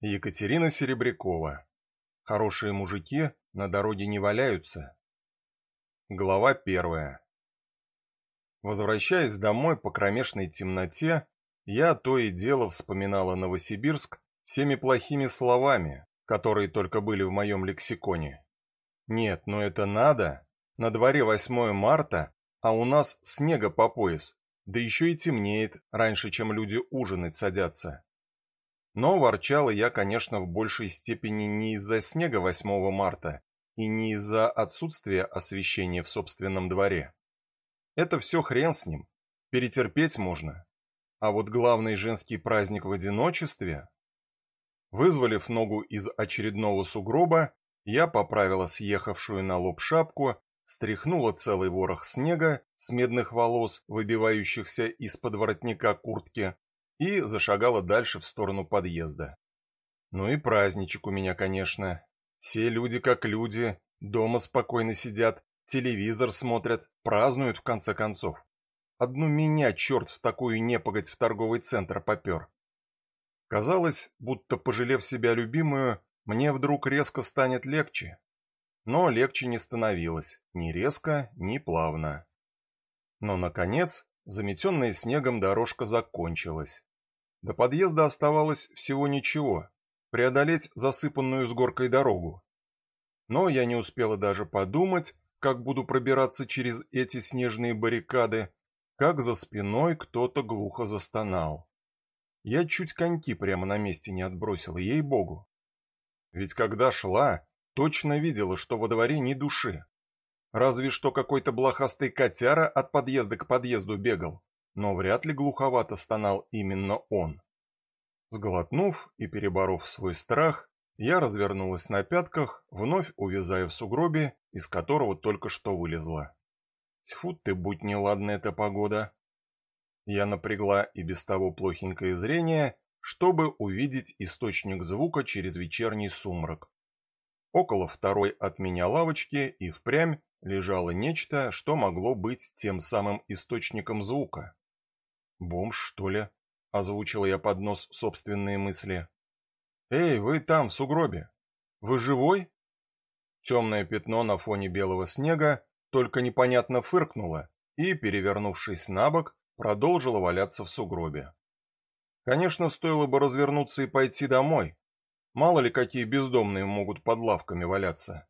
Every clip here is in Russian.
Екатерина Серебрякова. Хорошие мужики на дороге не валяются. Глава первая. Возвращаясь домой по кромешной темноте, я то и дело вспоминала Новосибирск всеми плохими словами, которые только были в моем лексиконе. Нет, но это надо. На дворе 8 марта, а у нас снега по пояс, да еще и темнеет раньше, чем люди ужинать садятся. Но ворчала я, конечно, в большей степени не из-за снега 8 марта и не из-за отсутствия освещения в собственном дворе. Это все хрен с ним, перетерпеть можно. А вот главный женский праздник в одиночестве... Вызволив ногу из очередного сугроба, я поправила съехавшую на лоб шапку, стряхнула целый ворох снега с медных волос, выбивающихся из-под воротника куртки, и зашагала дальше в сторону подъезда. Ну и праздничек у меня, конечно. Все люди как люди, дома спокойно сидят, телевизор смотрят, празднуют в конце концов. Одну меня черт в такую непогодь в торговый центр попер. Казалось, будто пожалев себя любимую, мне вдруг резко станет легче. Но легче не становилось, ни резко, ни плавно. Но, наконец, заметенная снегом дорожка закончилась. До подъезда оставалось всего ничего, преодолеть засыпанную с горкой дорогу. Но я не успела даже подумать, как буду пробираться через эти снежные баррикады, как за спиной кто-то глухо застонал. Я чуть коньки прямо на месте не отбросила, ей-богу. Ведь когда шла, точно видела, что во дворе ни души. Разве что какой-то блохастый котяра от подъезда к подъезду бегал но вряд ли глуховато стонал именно он. Сглотнув и переборов свой страх, я развернулась на пятках, вновь увязая в сугробе, из которого только что вылезла. Тьфу ты, будь неладна эта погода. Я напрягла и без того плохенькое зрение, чтобы увидеть источник звука через вечерний сумрак. Около второй от меня лавочки и впрямь лежало нечто, что могло быть тем самым источником звука. «Бомж, что ли?» — озвучил я под нос собственные мысли. «Эй, вы там, в сугробе! Вы живой?» Темное пятно на фоне белого снега только непонятно фыркнуло и, перевернувшись на бок, продолжило валяться в сугробе. Конечно, стоило бы развернуться и пойти домой. Мало ли какие бездомные могут под лавками валяться.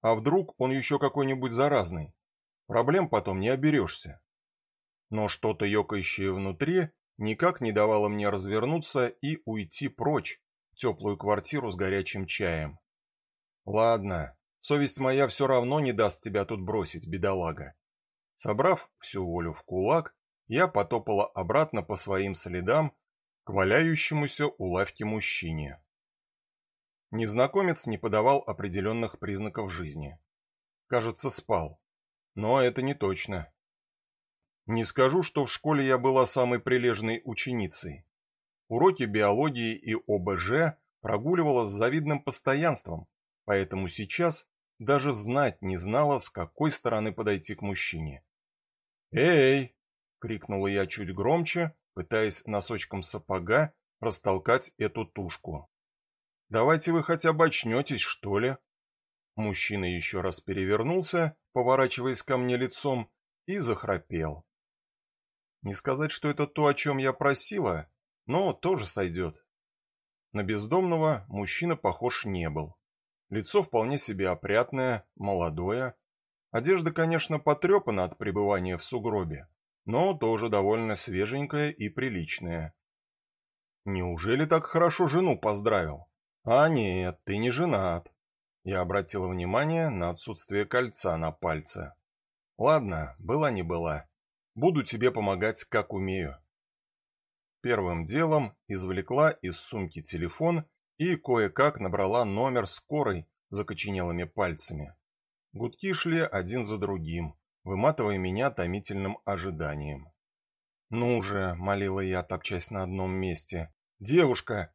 А вдруг он еще какой-нибудь заразный? Проблем потом не оберешься но что-то ёкающее внутри никак не давало мне развернуться и уйти прочь в теплую квартиру с горячим чаем. Ладно, совесть моя все равно не даст тебя тут бросить, бедолага. Собрав всю волю в кулак, я потопала обратно по своим следам к валяющемуся у лавки мужчине. Незнакомец не подавал определенных признаков жизни. Кажется, спал. Но это не точно. Не скажу, что в школе я была самой прилежной ученицей. Уроки биологии и ОБЖ прогуливала с завидным постоянством, поэтому сейчас даже знать не знала, с какой стороны подойти к мужчине. «Эй!» — крикнула я чуть громче, пытаясь носочком сапога растолкать эту тушку. «Давайте вы хотя бы очнетесь, что ли?» Мужчина еще раз перевернулся, поворачиваясь ко мне лицом, и захрапел. Не сказать, что это то, о чем я просила, но тоже сойдет. На бездомного мужчина похож не был. Лицо вполне себе опрятное, молодое. Одежда, конечно, потрепана от пребывания в сугробе, но тоже довольно свеженькая и приличная. Неужели так хорошо жену поздравил? А нет, ты не женат. Я обратила внимание на отсутствие кольца на пальце. Ладно, была не была. Буду тебе помогать, как умею. Первым делом извлекла из сумки телефон и кое-как набрала номер скорой закоченелыми пальцами. Гудки шли один за другим, выматывая меня томительным ожиданием. «Ну же!» — молила я, топчась на одном месте. «Девушка!»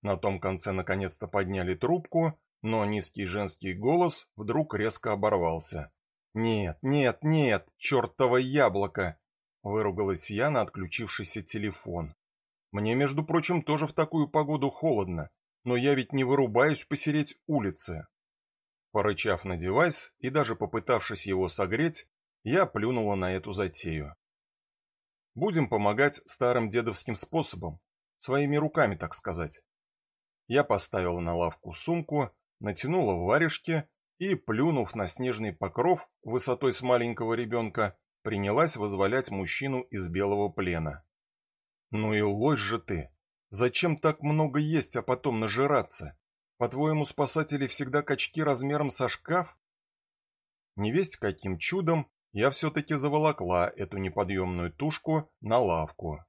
На том конце наконец-то подняли трубку, но низкий женский голос вдруг резко оборвался. «Нет, нет, нет, чертово яблоко!» — выругалась я на отключившийся телефон. «Мне, между прочим, тоже в такую погоду холодно, но я ведь не вырубаюсь посереть улицы. Порычав на девайс и даже попытавшись его согреть, я плюнула на эту затею. Будем помогать старым дедовским способом, своими руками, так сказать. Я поставила на лавку сумку, натянула варежки и, плюнув на снежный покров высотой с маленького ребенка, принялась возволять мужчину из белого плена. «Ну и ложь же ты! Зачем так много есть, а потом нажираться? По-твоему, спасатели всегда качки размером со шкаф?» Невесть каким чудом я все-таки заволокла эту неподъемную тушку на лавку.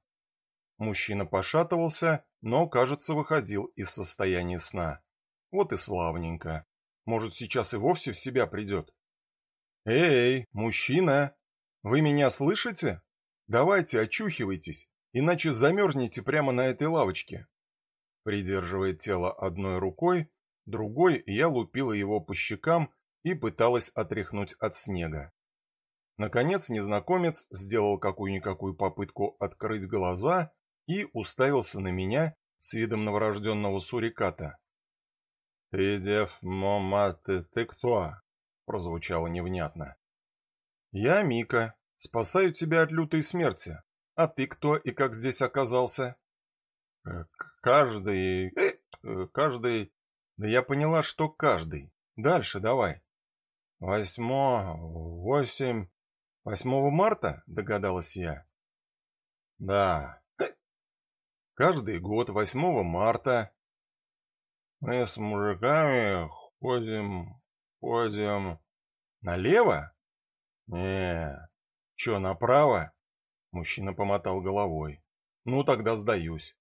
Мужчина пошатывался, но, кажется, выходил из состояния сна. Вот и славненько. Может, сейчас и вовсе в себя придет. «Эй, мужчина! Вы меня слышите? Давайте, очухивайтесь, иначе замерзнете прямо на этой лавочке». Придерживая тело одной рукой, другой я лупила его по щекам и пыталась отряхнуть от снега. Наконец незнакомец сделал какую-никакую попытку открыть глаза и уставился на меня с видом новорожденного суриката. «Идев, мама, ты, кто?» — прозвучало невнятно. «Я Мика, спасаю тебя от лютой смерти. А ты кто и как здесь оказался?» «Э, «Каждый... Э, каждый...» «Да я поняла, что каждый. Дальше давай». «Восьмо... восемь...» «Восьмого марта?» — догадалась я. «Да. Каждый год 8 марта мы с мужиками ходим, ходим... Налево? Не. Че, направо? Мужчина помотал головой. Ну, тогда сдаюсь.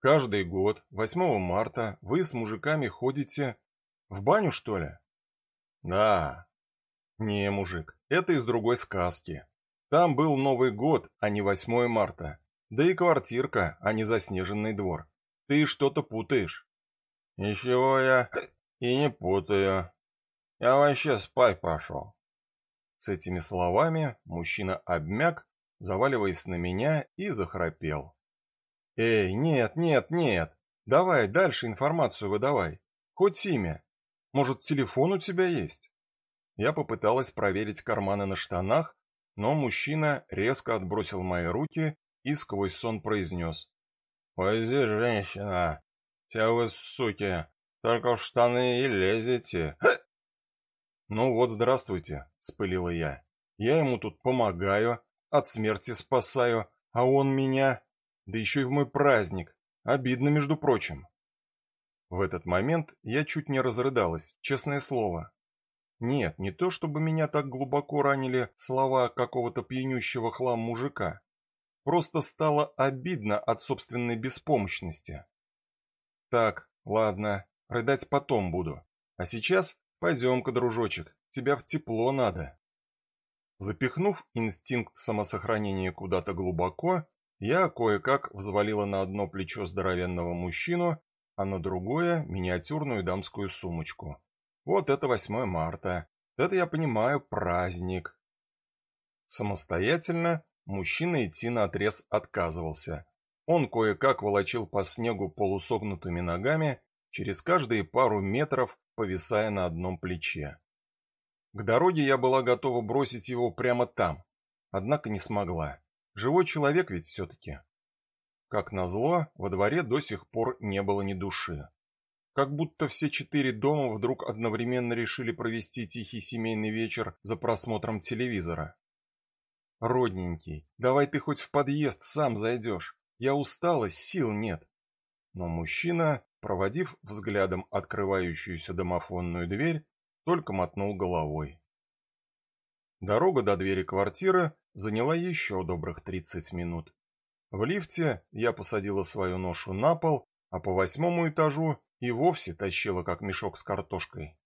Каждый год, 8 марта, вы с мужиками ходите в баню, что ли? Да. Не, мужик, это из другой сказки. Там был Новый год, а не 8 марта. Да и квартирка, а не заснеженный двор. Ты что-то путаешь. Ничего я и не путаю. Я вообще спать пошел. С этими словами мужчина обмяк, заваливаясь на меня, и захрапел. Эй, нет, нет, нет. Давай дальше информацию выдавай. Хоть имя. Может, телефон у тебя есть? Я попыталась проверить карманы на штанах, но мужчина резко отбросил мои руки и сквозь сон произнес. «Пойди, женщина, все вы, суки, только в штаны и лезете. Ну вот, здравствуйте, спылила я. Я ему тут помогаю, от смерти спасаю, а он меня... Да еще и в мой праздник. Обидно, между прочим. В этот момент я чуть не разрыдалась, честное слово. Нет, не то чтобы меня так глубоко ранили слова какого-то пьянющего хлам мужика. Просто стало обидно от собственной беспомощности. Так, ладно, рыдать потом буду. А сейчас пойдем-ка, дружочек, тебя в тепло надо. Запихнув инстинкт самосохранения куда-то глубоко, я кое-как взвалила на одно плечо здоровенного мужчину, а на другое миниатюрную дамскую сумочку. Вот это 8 марта. Это я понимаю праздник. Самостоятельно мужчина идти на отрез отказывался, он кое-как волочил по снегу полусогнутыми ногами, через каждые пару метров повисая на одном плече. К дороге я была готова бросить его прямо там, однако не смогла. Живой человек ведь все-таки. Как назло, во дворе до сих пор не было ни души. Как будто все четыре дома вдруг одновременно решили провести тихий семейный вечер за просмотром телевизора. «Родненький, давай ты хоть в подъезд сам зайдешь. Я устала, сил нет. Но мужчина, проводив взглядом открывающуюся домофонную дверь, только мотнул головой. Дорога до двери квартиры заняла еще добрых 30 минут. В лифте я посадила свою ношу на пол, а по восьмому этажу и вовсе тащила как мешок с картошкой.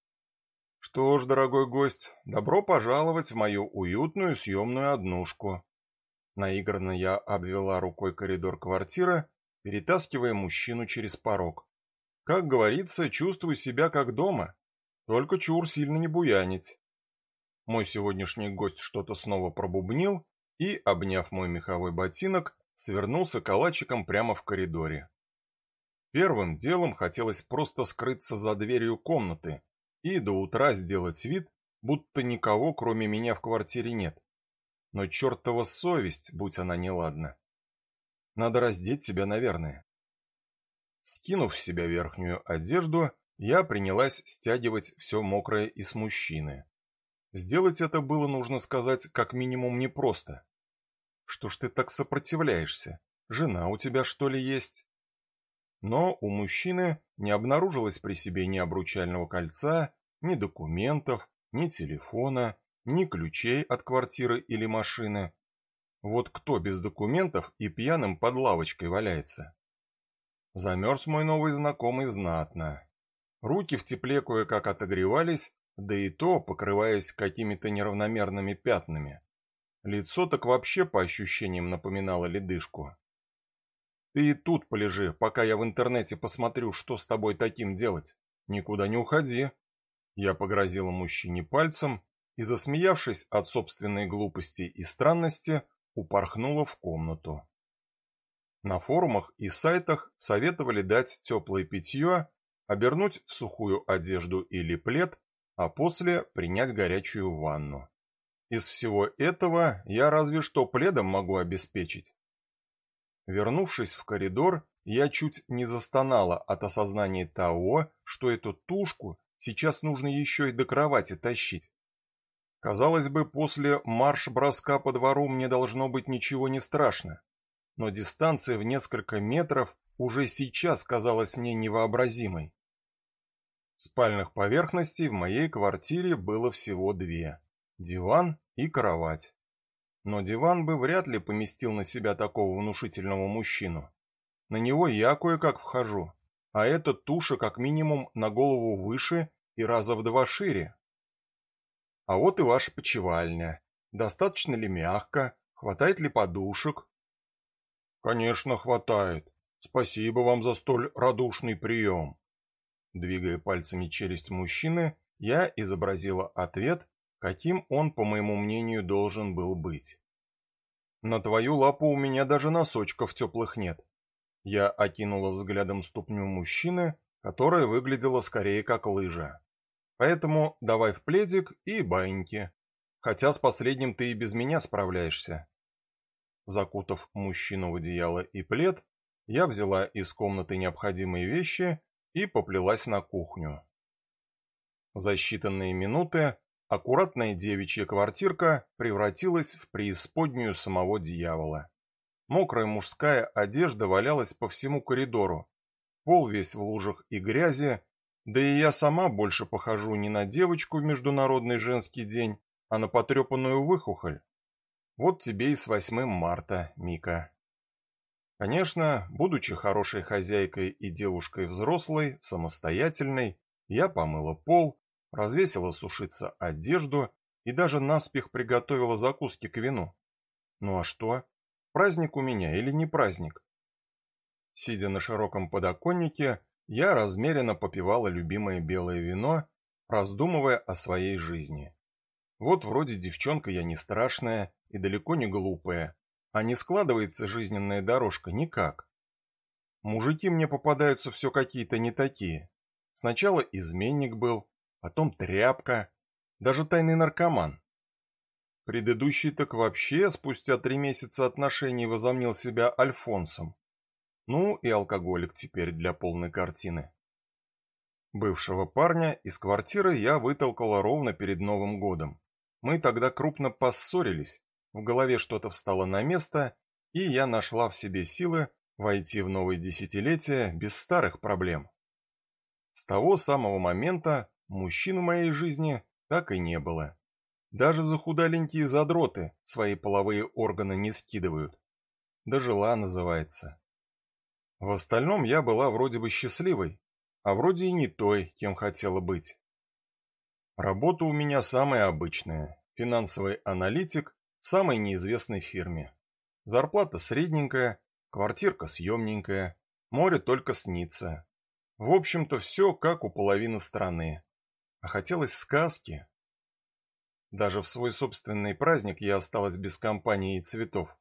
Что ж, дорогой гость, добро пожаловать в мою уютную съемную однушку. Наигранно я обвела рукой коридор квартиры, перетаскивая мужчину через порог. Как говорится, чувствую себя как дома, только чур сильно не буянить. Мой сегодняшний гость что-то снова пробубнил и, обняв мой меховой ботинок, свернулся калачиком прямо в коридоре. Первым делом хотелось просто скрыться за дверью комнаты и до утра сделать вид, будто никого, кроме меня, в квартире нет. Но чертова совесть, будь она неладна. Надо раздеть себя, наверное. Скинув с себя верхнюю одежду, я принялась стягивать все мокрое и с мужчины. Сделать это было, нужно сказать, как минимум непросто. Что ж ты так сопротивляешься? Жена у тебя, что ли, есть? Но у мужчины не обнаружилось при себе ни обручального кольца, ни документов, ни телефона, ни ключей от квартиры или машины. Вот кто без документов и пьяным под лавочкой валяется? Замерз мой новый знакомый знатно. Руки в тепле кое-как отогревались, да и то покрываясь какими-то неравномерными пятнами. Лицо так вообще по ощущениям напоминало ледышку. Ты и тут полежи, пока я в интернете посмотрю, что с тобой таким делать. Никуда не уходи. Я погрозила мужчине пальцем и, засмеявшись от собственной глупости и странности, упорхнула в комнату. На форумах и сайтах советовали дать теплое питье, обернуть в сухую одежду или плед, а после принять горячую ванну. Из всего этого я разве что пледом могу обеспечить. Вернувшись в коридор, я чуть не застонала от осознания того, что эту тушку сейчас нужно еще и до кровати тащить. Казалось бы, после марш-броска по двору мне должно быть ничего не страшно, но дистанция в несколько метров уже сейчас казалась мне невообразимой. Спальных поверхностей в моей квартире было всего две – диван и кровать. Но диван бы вряд ли поместил на себя такого внушительного мужчину. На него я кое-как вхожу, а эта туша как минимум на голову выше и раза в два шире. А вот и ваша почевальня. Достаточно ли мягко? Хватает ли подушек? Конечно, хватает. Спасибо вам за столь радушный прием. Двигая пальцами челюсть мужчины, я изобразила ответ, каким он, по моему мнению, должен был быть. На твою лапу у меня даже носочков теплых нет. Я окинула взглядом ступню мужчины, которая выглядела скорее как лыжа. Поэтому давай в пледик и баиньки. Хотя с последним ты и без меня справляешься. Закутав мужчину в одеяло и плед, я взяла из комнаты необходимые вещи и поплелась на кухню. За считанные минуты аккуратная девичья квартирка превратилась в преисподнюю самого дьявола. Мокрая мужская одежда валялась по всему коридору, пол весь в лужах и грязи, да и я сама больше похожу не на девочку в Международный женский день, а на потрепанную выхухоль. Вот тебе и с 8 марта, Мика. Конечно, будучи хорошей хозяйкой и девушкой взрослой, самостоятельной, я помыла пол, развесила сушиться одежду и даже наспех приготовила закуски к вину. Ну а что? Праздник у меня или не праздник? Сидя на широком подоконнике, я размеренно попивала любимое белое вино, раздумывая о своей жизни. Вот вроде девчонка я не страшная и далеко не глупая, а не складывается жизненная дорожка никак. Мужики мне попадаются все какие-то не такие. Сначала изменник был, потом тряпка, даже тайный наркоман. Предыдущий так вообще спустя три месяца отношений возомнил себя Альфонсом. Ну и алкоголик теперь для полной картины. Бывшего парня из квартиры я вытолкала ровно перед Новым годом. Мы тогда крупно поссорились, в голове что-то встало на место, и я нашла в себе силы войти в новое десятилетие без старых проблем. С того самого момента Мужчин в моей жизни так и не было. Даже захудаленькие задроты свои половые органы не скидывают. Дожила называется. В остальном я была вроде бы счастливой, а вроде и не той, кем хотела быть. Работа у меня самая обычная. Финансовый аналитик в самой неизвестной фирме. Зарплата средненькая, квартирка съемненькая, море только снится. В общем-то, все как у половины страны а хотелось сказки. Даже в свой собственный праздник я осталась без компании и цветов.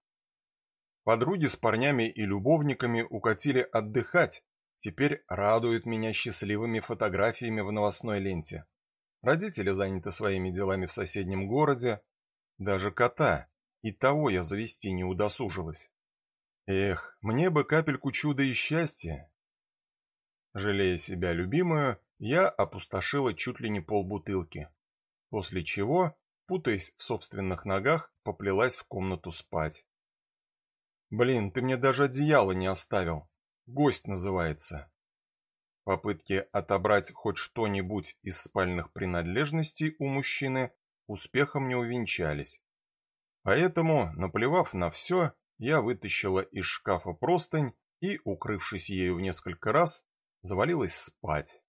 Подруги с парнями и любовниками укатили отдыхать, теперь радуют меня счастливыми фотографиями в новостной ленте. Родители заняты своими делами в соседнем городе. Даже кота, и того я завести не удосужилась. Эх, мне бы капельку чуда и счастья. Жалея себя любимую, я опустошила чуть ли не полбутылки, после чего, путаясь в собственных ногах, поплелась в комнату спать. Блин, ты мне даже одеяло не оставил. Гость называется. Попытки отобрать хоть что-нибудь из спальных принадлежностей у мужчины успехом не увенчались. Поэтому, наплевав на все, я вытащила из шкафа простынь и, укрывшись ею в несколько раз, завалилась спать.